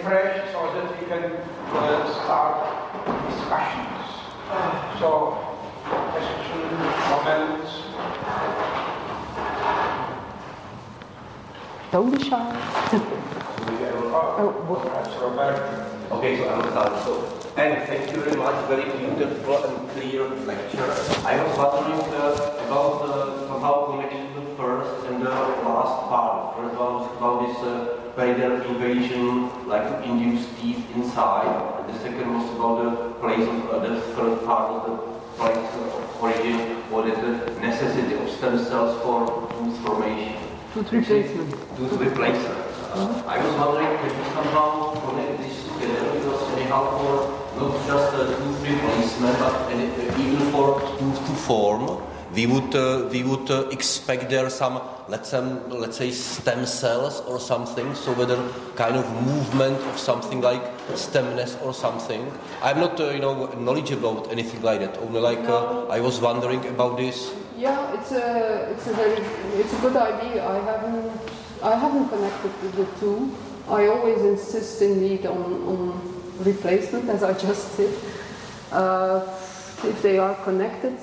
fresh so that we can uh, start discussions. So, question, comments? Don't be shy. Oh, perhaps Okay, so I'm start. So, and thank you very much, very beautiful and clear lecture. I was wondering uh, about uh, somehow connection to the first and the last part. First one was about this uh, Vader invasion, like to induce teeth inside. And the second was about the place of uh, the third part of the place of origin, what is the necessity of stem cells for tooth formation. Tooth replacement. Tooth replacement. Uh, I was wondering if you somehow connect this together because anyhow for not just a tooth replacement but even for tooth to form, we would uh, we would uh, expect there some let's say let's say stem cells or something. So whether kind of movement of something like stemness or something. I'm not uh, you know knowledgeable about anything like that. Only like uh, I was wondering about this. Yeah, it's a it's a very it's a good idea. I haven't I haven't connected the two. I always insist indeed on, on replacement, as I just did. Uh, if they are connected,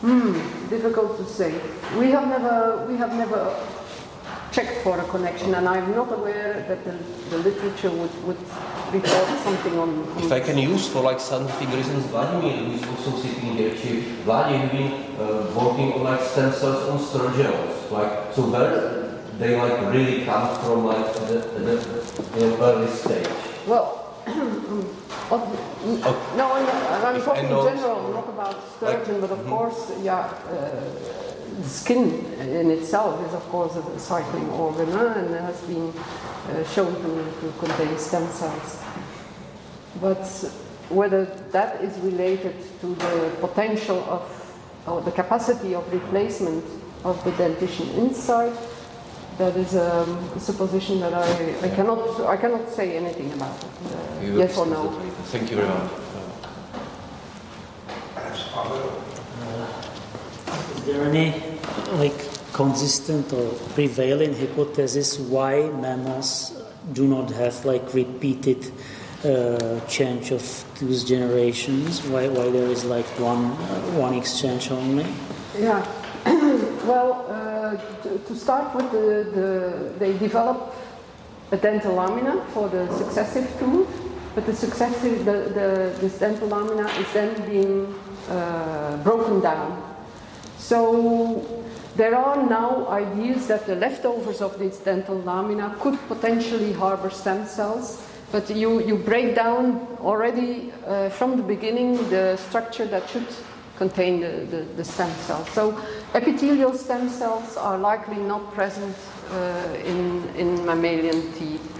hmm, difficult to say. We have never we have never checked for a connection, and I'm not aware that the, the literature would, would report something on. on If I can use for like scientific reasons, Vladimir, who is also sitting here, actually, Vladimir has been uh, working on like stem cells on sturgeons, like so where they like really come from like the, the, the early stage. Well, what- no, no, I'm talking in general, not about sturgeon, but of Mhm. course, yeah, uh, skin in itself is of course a cycling organ uh, and has been uh, shown to, to contain stem cells. But whether that is related to the potential of, or the capacity of replacement of the dentition inside, that is um, a supposition that I, I cannot I cannot say anything about it. Uh, yes or no? that. Thank you very much. Perhaps Is there any like consistent or prevailing hypothesis why mammals do not have like repeated uh, change of tooth generations? Why why there is like one one exchange only? Yeah. well, uh, to, to start with, the, the, they develop a dental lamina for the successive tooth, but the successive, the, the, this dental lamina is then being uh, broken down. So there are now ideas that the leftovers of this dental lamina could potentially harbor stem cells, but you, you break down already uh, from the beginning the structure that should contain the, the, the stem cells. So epithelial stem cells are likely not present uh, in, in mammalian teeth.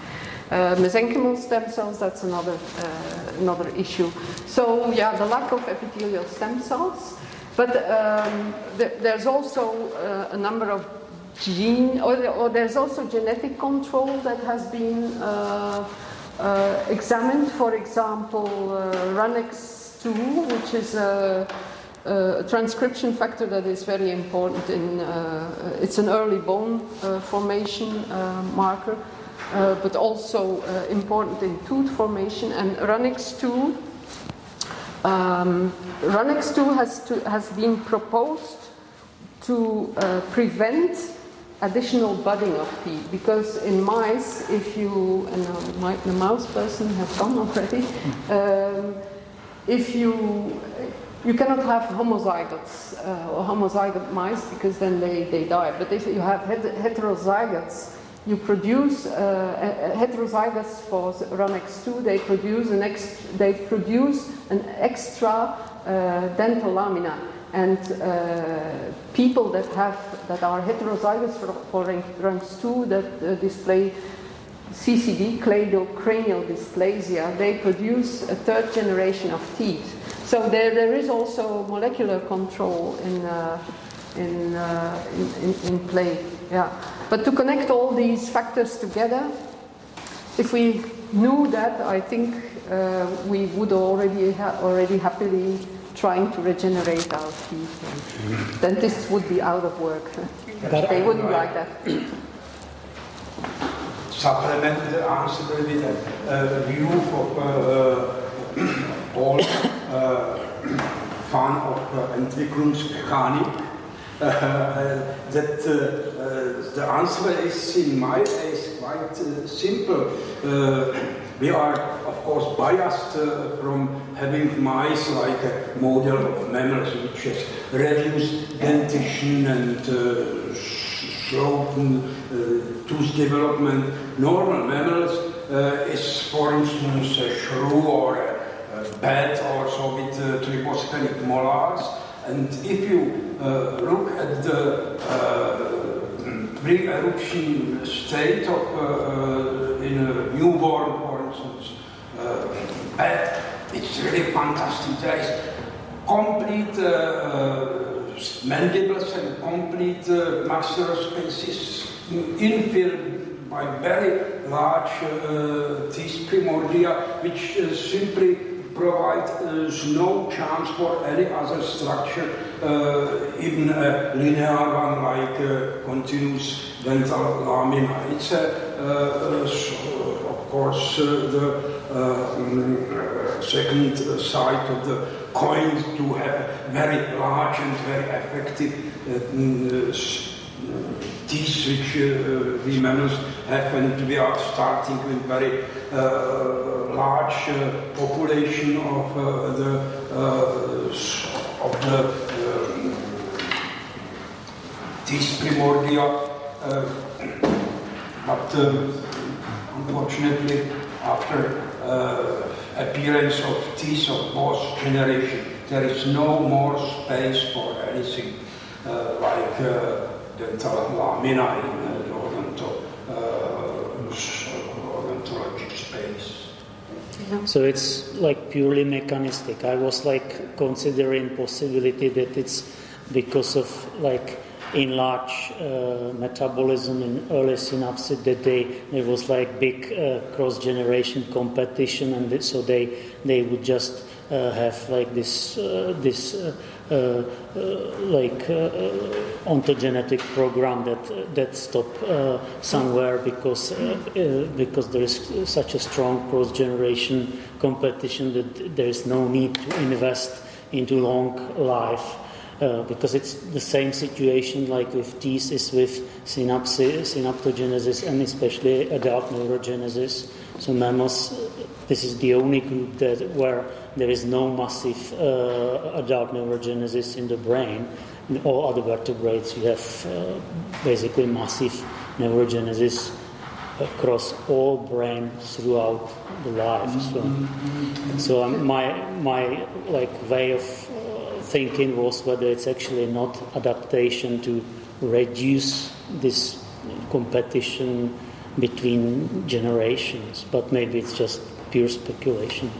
Uh, mesenchymal stem cells, that's another, uh, another issue. So yeah, the lack of epithelial stem cells, but um, th- there's also uh, a number of gene, or, or there's also genetic control that has been uh, uh, examined. For example, uh, RUNX2, which is a, a transcription factor that is very important in, uh, it's an early bone uh, formation uh, marker. Uh, but also uh, important in tooth formation, and RUNX2 um, RUNX2 has, to, has been proposed to uh, prevent additional budding of teeth because in mice, if you, and uh, the mouse person has come already, um, if you, you cannot have homozygotes uh, or homozygote mice because then they, they die. But if you have het- heterozygotes, you produce uh, heterozygotes for RUNX2. They produce an ex- they produce an extra uh, dental lamina, and uh, people that have that are heterozygous for, for RUNX2 that uh, display CCD, cleidocranial dysplasia, they produce a third generation of teeth. So there, there is also molecular control in, uh, in, uh, in, in, in play. Yeah. But to connect all these factors together, if we knew that, I think uh, we would already ha- already happily trying to regenerate our teeth. Dentists would be out of work. But- they wouldn't like that. supplement the answer with a view of uh, all uh, fan of uh, Entwicklungsmechanik. that the answer is, in my case, quite simple. we are, of course, biased from having mice like a model of mammals which has reduced dentition and shortened tooth development. Normal mammals uh, is, for instance, a shrew or a, bat also with uh, tribosphenic molars. And if you uh, look at the uh, pre-eruption state of uh, in a newborn, for instance, uh, bat, it's really fantastic. There is complete mandibles and complete uh, maxillary spaces infilled by very large uh, teeth primordia, which uh, simply provide uh, no chance for any other structure, uh, even a linear one like uh, continuous dental lamina. It's, of course, the um, second side of the coin to have very large and very effective teeth which uh, we mammals have and we are starting with very uh, large uh, population of uh, the uh, of the um, teeth primordia uh, but um, unfortunately after appearance of teeth of both generation there is no more space for anything like in uh, space. So it's like purely mechanistic. I was like considering possibility that it's because of like enlarged uh, metabolism in early synapses that they there was like big uh, cross generation competition and so they they would just uh, have like this uh, this uh, Uh, uh, like uh, ontogenetic program that that stop somewhere because because there is such a strong cross generation competition that there is no need to invest into long life. Uh, because it's the same situation like with teeth is with synapses, synaptogenesis and especially adult neurogenesis. So mammals, this is the only group that where there is no massive uh, adult neurogenesis in the brain. In all other vertebrates, you have uh, basically massive neurogenesis across all brain throughout the life. So, so um, my my like way of thinking was whether it's actually not adaptation to reduce this competition between generations, but maybe it's just pure speculation.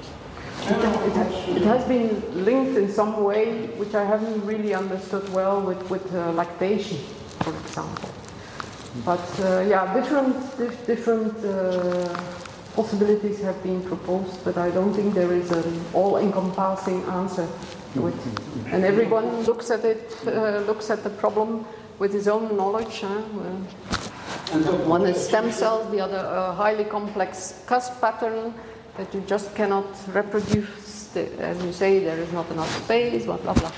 It, it, it, has been linked in some way, which I haven't really understood well, with, with uh, lactation, for example. But uh, yeah, different different uh, possibilities have been proposed, but I don't think there is an all-encompassing answer to it. And everyone looks at it, uh, looks at the problem with his own knowledge. Huh? one is stem cells, the other a highly complex cusp pattern that you just cannot reproduce. The, as you say, there is not enough space, blah, blah, blah.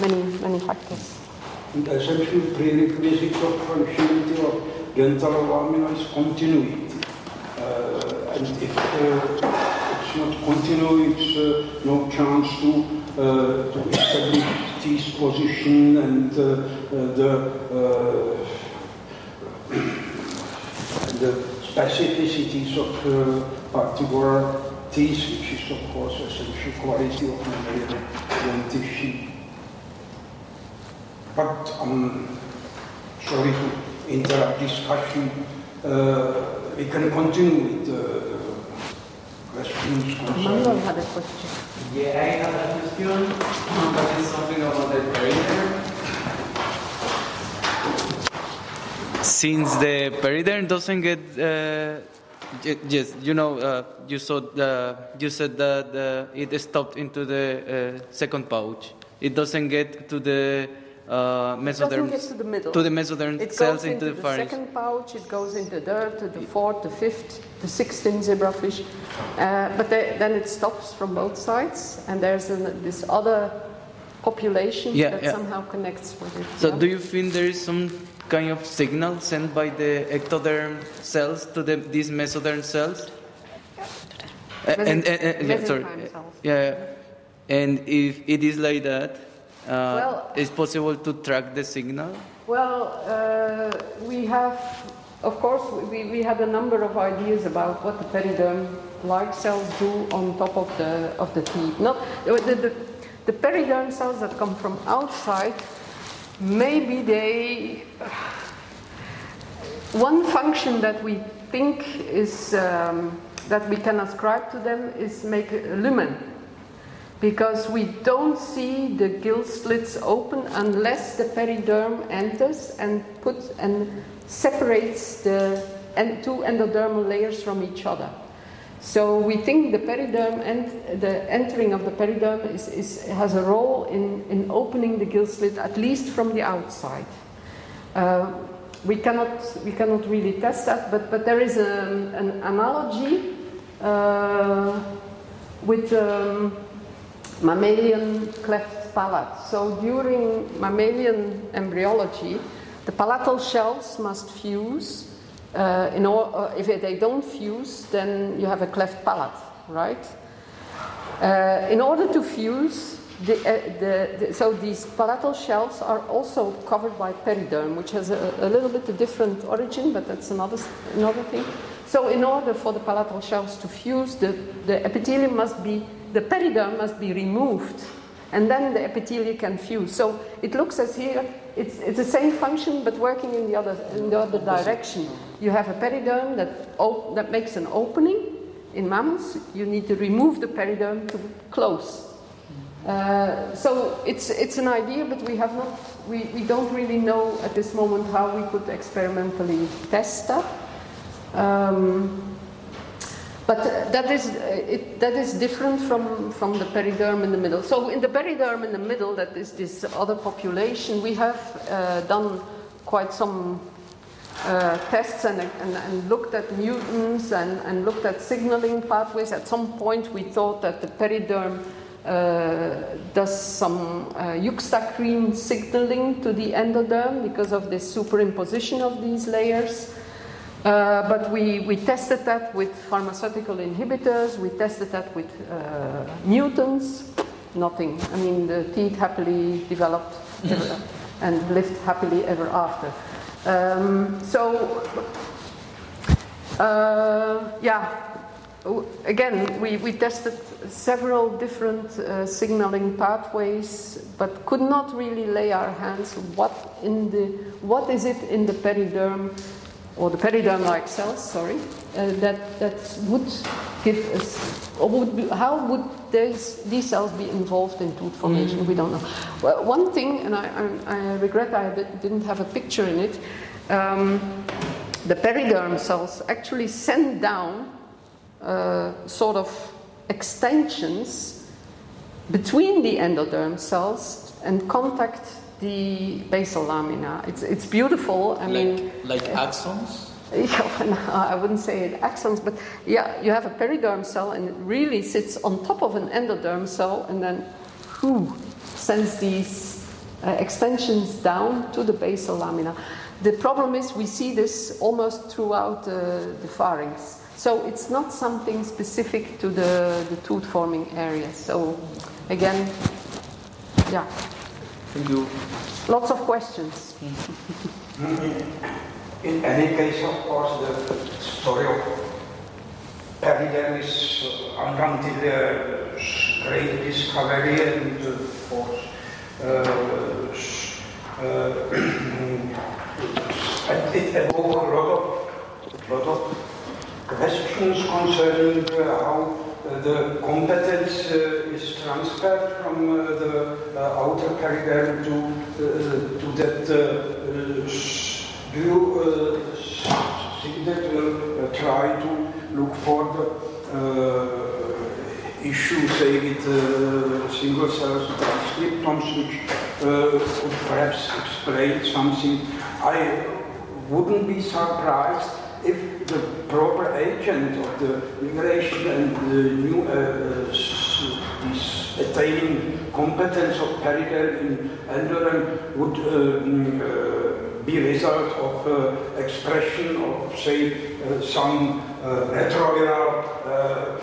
Many, many factors. And essential prerequisite of functionality of dental lamina is continuity. Uh, and if uh, it's not continuity, it's uh, no chance to, uh, to establish this position and uh, uh, the, the specificities of particular teeth, which is of course essential quality of mammalian dentition. But I'm sorry to interrupt discussion. Uh, we can continue with. Manuel had a question. Yeah, I have a question, but it's something about the periderm. Since the periderm doesn't get uh, Yes, you know, uh, you saw the, you said that it stopped into the uh, second pouch. It doesn't get to the uh, mesoderm to the middle. to the mesoderm It cells into, into the the pharynx. second pouch, it goes into the third, to the fourth, the fifth, the sixth in zebrafish. Uh, but they, then it stops from both sides, and there's an, this other population Yeah, that yeah. somehow connects with it. So yeah? do you think there is some kind of signal sent by the ectoderm cells to the, these mesoderm cells? Uh, and, and, and- yeah, sorry. Yeah. And if it is like that, Well- it's possible to track the signal? Well, uh, we have, of course, we, we had a number of ideas about what the periderm-like cells do on top of the of the teeth. Not the, the, the periderm cells that come from outside. Maybe they. One function that we think is um, that we can ascribe to them is make a lumen because we don't see the gill slits open unless the periderm enters and puts and separates the two endodermal layers from each other. So we think the periderm and the entering of the periderm is, is, has a role in, in opening the gill slit at least from the outside. Uh, we cannot we cannot really test that, but but there is a, an analogy uh, with um, mammalian cleft palate. So during mammalian embryology, the palatal shelves must fuse. Uh, in or, uh, if they don't fuse, then you have a cleft palate, right? Uh, in order to fuse, the, uh, the, the, so these palatal shelves are also covered by periderm, which has a, a little bit a different origin, but that's another, another thing. So in order for the palatal shelves to fuse, the, the epithelium must be, the periderm must be removed, and then the epithelium can fuse. So it looks as here, it's, it's the same function, but working in the other, in the other direction. You have a periderm that, op- that makes an opening, in mammals, you need to remove the periderm to close. Uh, so it's, it's an idea, but we have not, we, we don't really know at this moment how we could experimentally test that. Um, but that is, uh, it, that is different from, from the periderm in the middle. So in the periderm in the middle, that is this other population, we have uh, done quite some uh, tests and, and, and looked at mutants and, and looked at signaling pathways. At some point, we thought that the periderm uh, does some uh, juxtacrine signaling to the endoderm because of this superimposition of these layers. Uh, but we, we tested that with pharmaceutical inhibitors, we tested that with uh, mutants, nothing. I mean, the teeth happily developed ever, and lived happily ever after. Um, so, uh, yeah, again, we, we tested several different uh, signaling pathways, but could not really lay our hands what in the what is it in the periderm or the periderm-like cells, sorry, uh, that that would give us, or would be, how would these these cells be involved in tooth formation? We don't know. Well, one thing, and I, I, I regret I didn't have a picture in it. Um, the periderm cells actually send down uh, sort of extensions between the endoderm cells and contact the basal lamina. It's, it's beautiful. I mean, like axons? yeah, no, I wouldn't say it axons, but yeah, you have a periderm cell and it really sits on top of an endoderm cell and then whew, sends these uh, extensions down to the basal lamina. The problem is we see this almost throughout uh, the pharynx. So it's not something specific to the, the tooth forming area. So again, yeah, Thank you. lots of questions. In any case, of course, the story of periderm is uh, until the great discovery and uh, for uh, uh, it evoked a lot of, lot of questions concerning uh, how uh, the competence uh, is transferred from uh, the uh, outer periderm to, uh, to that. Uh, uh, do you uh, that we'll uh, try to look for the uh, issue, say, with uh, single cell transcriptomes, which uh, perhaps explain something. I wouldn't be surprised if the proper agent of the migration and the new uh, this attaining competence of periderm in endoderm would um, uh, be result of uh, expression of, say, uh, some uh, retroviral uh,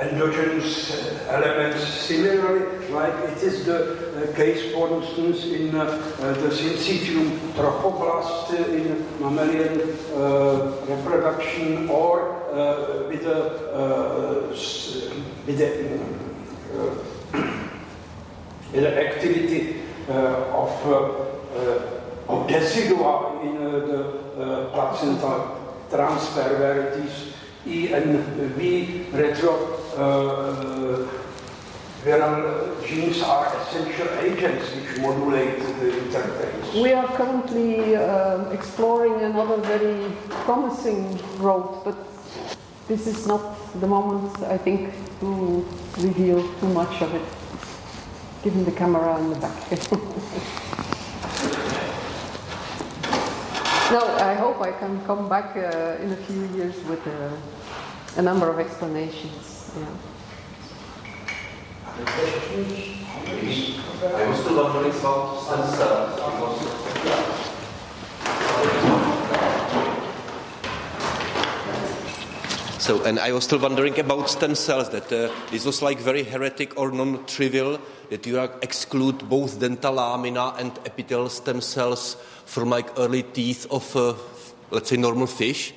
endogenous elements. Similarly, like it is the uh, case, for instance, in uh, uh, the syncytium trophoblast in mammalian reproduction or with the, with the, with the activity of, of decidua in the placental transfer where it is E and V retro viral genes are essential agents which modulate the interface. We are currently uh, exploring another very promising road, but this is not the moment, I think, to reveal too much of it, given the camera in the back. no, I hope I can come back uh, in a few years with uh, a number of explanations. Yeah. So, and I was still wondering about stem cells, that uh, this was like very heretic or non-trivial, that you exclude both dental lamina and epithelial stem cells from like early teeth of, uh, let's say, normal fish.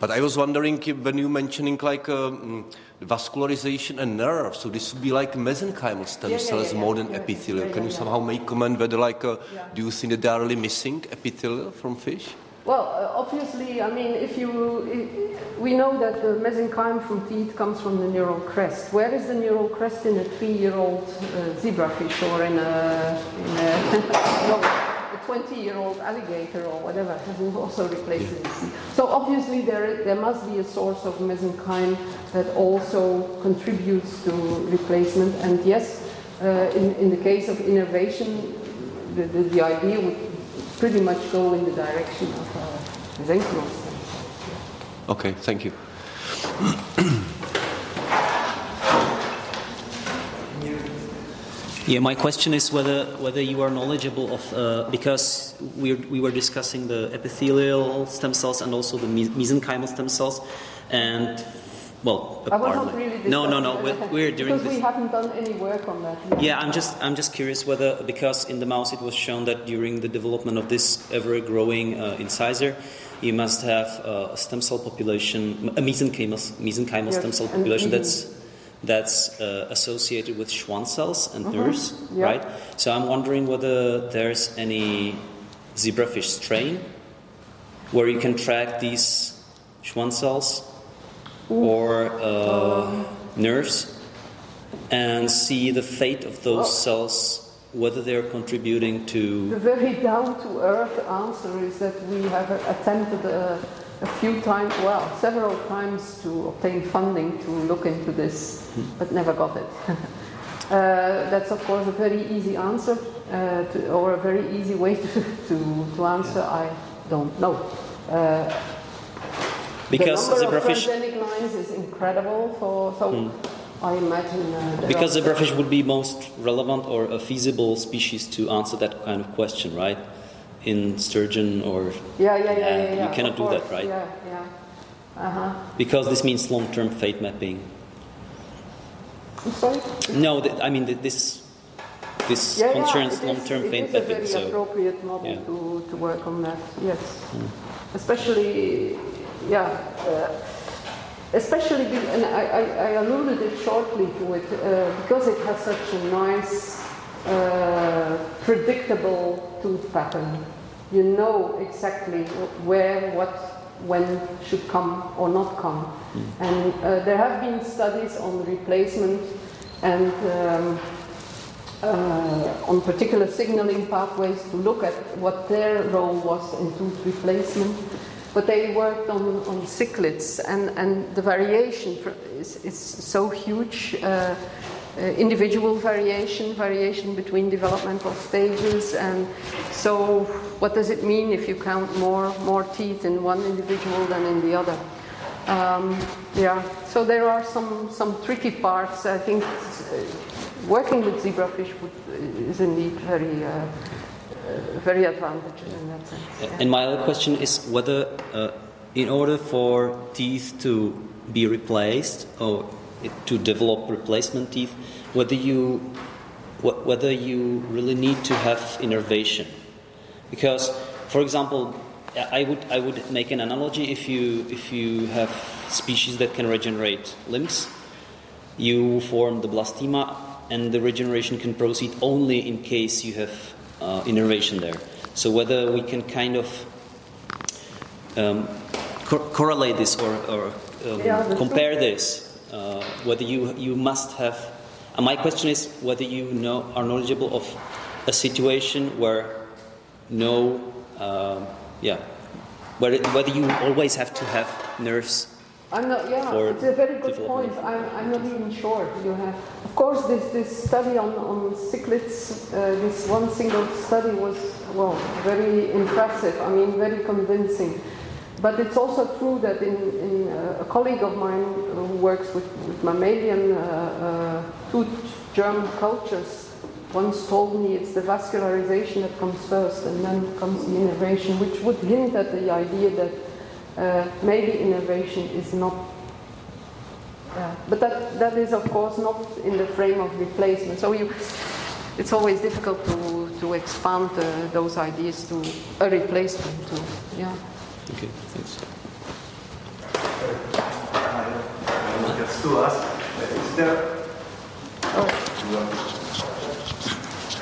But I was wondering when you mentioning like um, vascularization and nerve, so this would be like mesenchymal stem Yeah, cells yeah, yeah. more than epithelial. Can you somehow make comment whether like uh, do you think that they are really missing epithelial from fish? Well, uh, obviously, I mean, if you, i we know that the mesenchyme from teeth comes from the neural crest. Where is the neural crest in a three-year-old uh, zebrafish or in a, in a 20-year-old alligator or whatever? Has also replaced it. So obviously, there there must be a source of mesenchyme that also contributes to replacement. And yes, uh, in in the case of innervation, the, the, the idea would pretty much go in the direction of uh, mesenchymal. Okay, thank you. Yeah, my question is whether whether you are knowledgeable of uh, because we we were discussing the epithelial stem cells and also the mesenchymal stem cells, and well, I was not really no, no, no. We're, we're doing because we haven't done any work on that. yet. Yeah, I'm just I'm just curious whether because in the mouse it was shown that during the development of this ever-growing uh, incisor, you must have uh, a stem cell population, a mesenchymal mesenchymal Yes, stem cell population that's that's uh, associated with Schwann cells and Mhm, nerves, yeah. right? So I'm wondering whether there's any zebrafish strain where you can track these Schwann cells or uh, nerves and see the fate of those Well- cells, whether they're contributing to. The very down to earth answer is that we have attempted a, a few times, well, several times to obtain funding to look into this, but never got it. uh, that's, of course, a very easy answer, uh, to, or a very easy way to, to, to answer. I don't know. Uh, Because the of transgenic lines is incredible, for, so I imagine. Uh, Because zebrafish would be most relevant or a feasible species to answer that kind of question, right? In sturgeon or. Yeah, yeah, yeah, yeah. Yeah, you cannot do that, right? Yeah, yeah. Uh huh. Because this means long term fate mapping. I'm sorry. No, th- I mean, th- this. This Yeah, concerns yeah, long-term it fate is a mapping, very so. appropriate model yeah. to, to work on that. Yes, especially, yeah, uh, especially, be, and I, I, I alluded it shortly to it uh, because it has such a nice, predictable tooth pattern. You know exactly where, what, when should come or not come, and uh, there have been studies on replacement and. Um, uh, on particular signaling pathways to look at what their role was in tooth replacement. but they worked on, on cichlids, and, and the variation for, is, is so huge. Uh, uh, individual variation, variation between developmental stages, and so what does it mean if you count more more teeth in one individual than in the other? Um, yeah, so there are some some tricky parts. I think uh, working with zebrafish would, is indeed very. Uh, uh, very advantageous in that sense. Yeah. And my other question is whether, uh, in order for teeth to be replaced or to develop replacement teeth, whether you whether you really need to have innervation, because, for example, I would I would make an analogy if you if you have species that can regenerate limbs, you form the blastema, and the regeneration can proceed only in case you have uh, innervation there. So whether we can kind of um, co- correlate this or, or um, yeah, compare this, uh, whether you you must have. And my question is whether you know are knowledgeable of a situation where no, uh, yeah, whether, whether you always have to have nerves I'm not, yeah, it's a very good point. I'm, I'm not even sure. You have, of course, this, this study on, on cichlids, uh, this one single study was, well, very impressive. I mean, very convincing. But it's also true that in, in uh, a colleague of mine who works with, with mammalian uh, uh tooth germ cultures once told me it's the vascularization that comes first and then comes the innervation, which would hint at the idea that uh, maybe innervation is not uh, but that, that is of course not in the frame of replacement. So you it's always difficult to, to expand uh, those ideas to a replacement to yeah okay thanks just to ask is there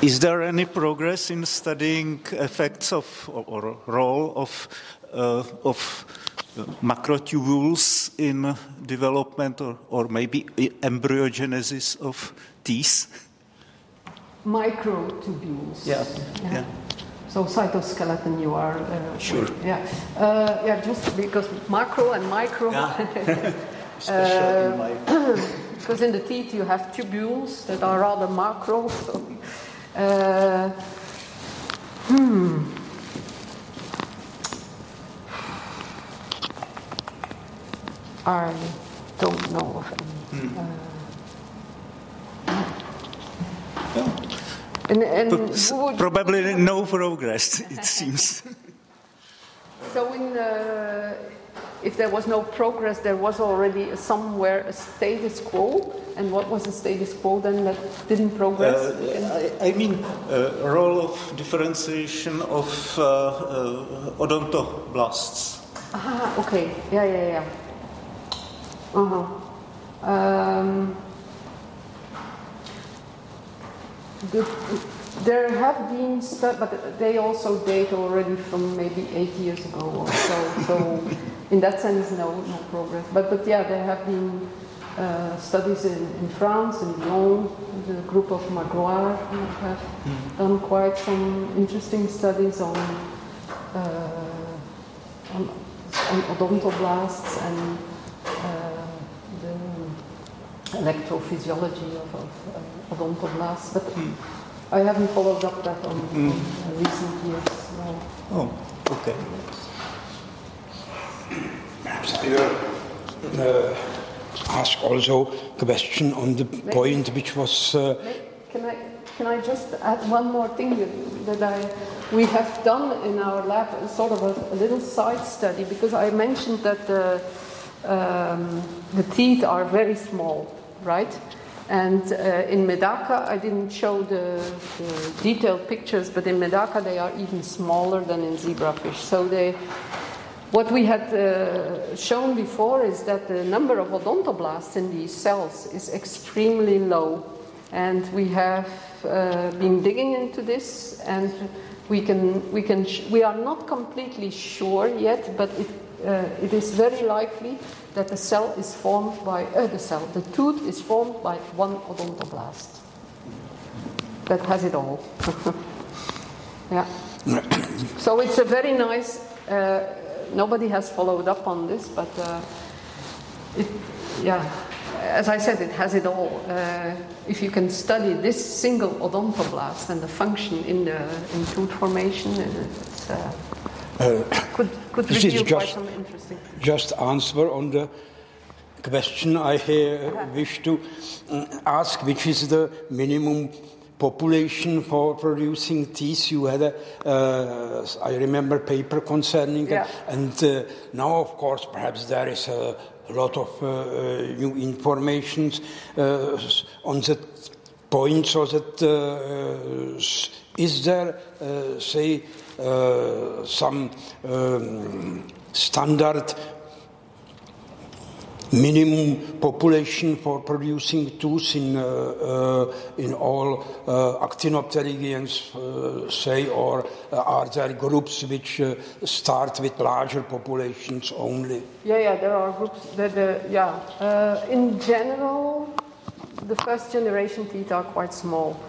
Is there any progress in studying effects of or, or role of uh, of macrotubules in development or, or maybe embryogenesis of teeth? Microtubules. Yeah. yeah. yeah. So cytoskeleton, you are uh, sure. Yeah, uh, yeah. Just because macro and micro. Yeah. uh, because in the teeth you have tubules that are rather macro. So, uh, hmm. I don't know of any. Mm. Uh, and, and probably no progress, it seems. so, in, uh, if there was no progress, there was already somewhere a status quo. And what was the status quo then that didn't progress? Uh, I, I, mean, uh, role of differentiation of uh, uh, odontoblasts. Ah, okay. Yeah, yeah, yeah. Uh-huh. Um, the, there have been studies, but they also date already from maybe eight years ago or so. so, in that sense, no, no progress. But, but yeah, there have been uh, studies in, in France, in Lyon, the group of Magloire have mm. done quite some interesting studies on, uh, on, on odontoblasts and electrophysiology of, of uh, odontoblasts, but mm. I haven't followed up that on, mm. on recent years. No. Oh, okay. Perhaps I will uh, ask also a question on the Maybe. point which was. Uh, can I can I just add one more thing that, that I we have done in our lab, sort of a, a little side study, because I mentioned that the um, the teeth are very small right? And uh, in Medaka, I didn't show the, the, detailed pictures, but in Medaka they are even smaller than in zebrafish. So they, what we had uh, shown before is that the number of odontoblasts in these cells is extremely low. And we have uh, been digging into this, and we can, we can, we are not completely sure yet, but it, it is very likely that the cell is formed by, uh, the cell, the tooth is formed by one odontoblast. That has it all. yeah. so it's a very nice uh, nobody has followed up on this, but uh, it, yeah, as I said, it has it all. Uh, if you can study this single odontoblast and the function in the in tooth formation, it's, uh, could could this is reveal quite just- some interesting. just answer on the question I uh, wish to mm, ask, which is the minimum population for producing teeth. You had a, uh, I remember, paper concerning Yeah. it, and uh, now, of course, perhaps there is a lot of uh, uh, new information uh, on that point, so that uh, is there, uh, say, uh, some um, standard minimum population for producing tooth in, uh, uh, in all uh, actinopterygians, say, or are there groups which start with larger populations only? Yeah, yeah, there are groups that, yeah. In general, the first generation teeth are quite small.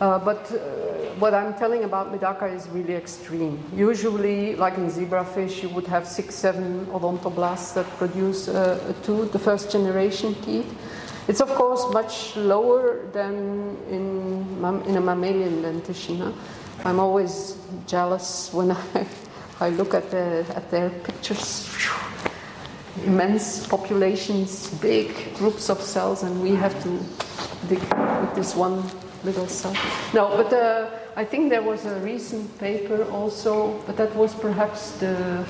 Uh, but uh, what I'm telling about Medaka is really extreme. Usually, like in zebrafish, you would have six, seven odontoblasts that produce uh, tooth, the first generation teeth. It's of course much lower than in, in a mammalian dentition. Huh? I'm always jealous when I, I look at, the, at their pictures immense populations, big groups of cells, and we have to dig with this one little cell. No, but uh, I think there was a recent paper also, but that was perhaps the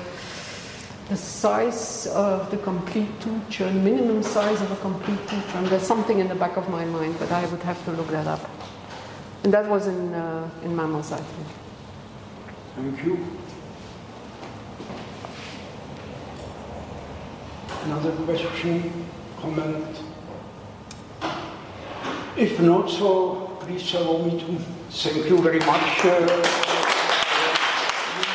the size of the complete the minimum size of a complete tooth. And there's something in the back of my mind, but I would have to look that up. And that was in uh, in mammals, I think. Thank you. Another question, comment? If not, so please allow me to thank you very much. uh,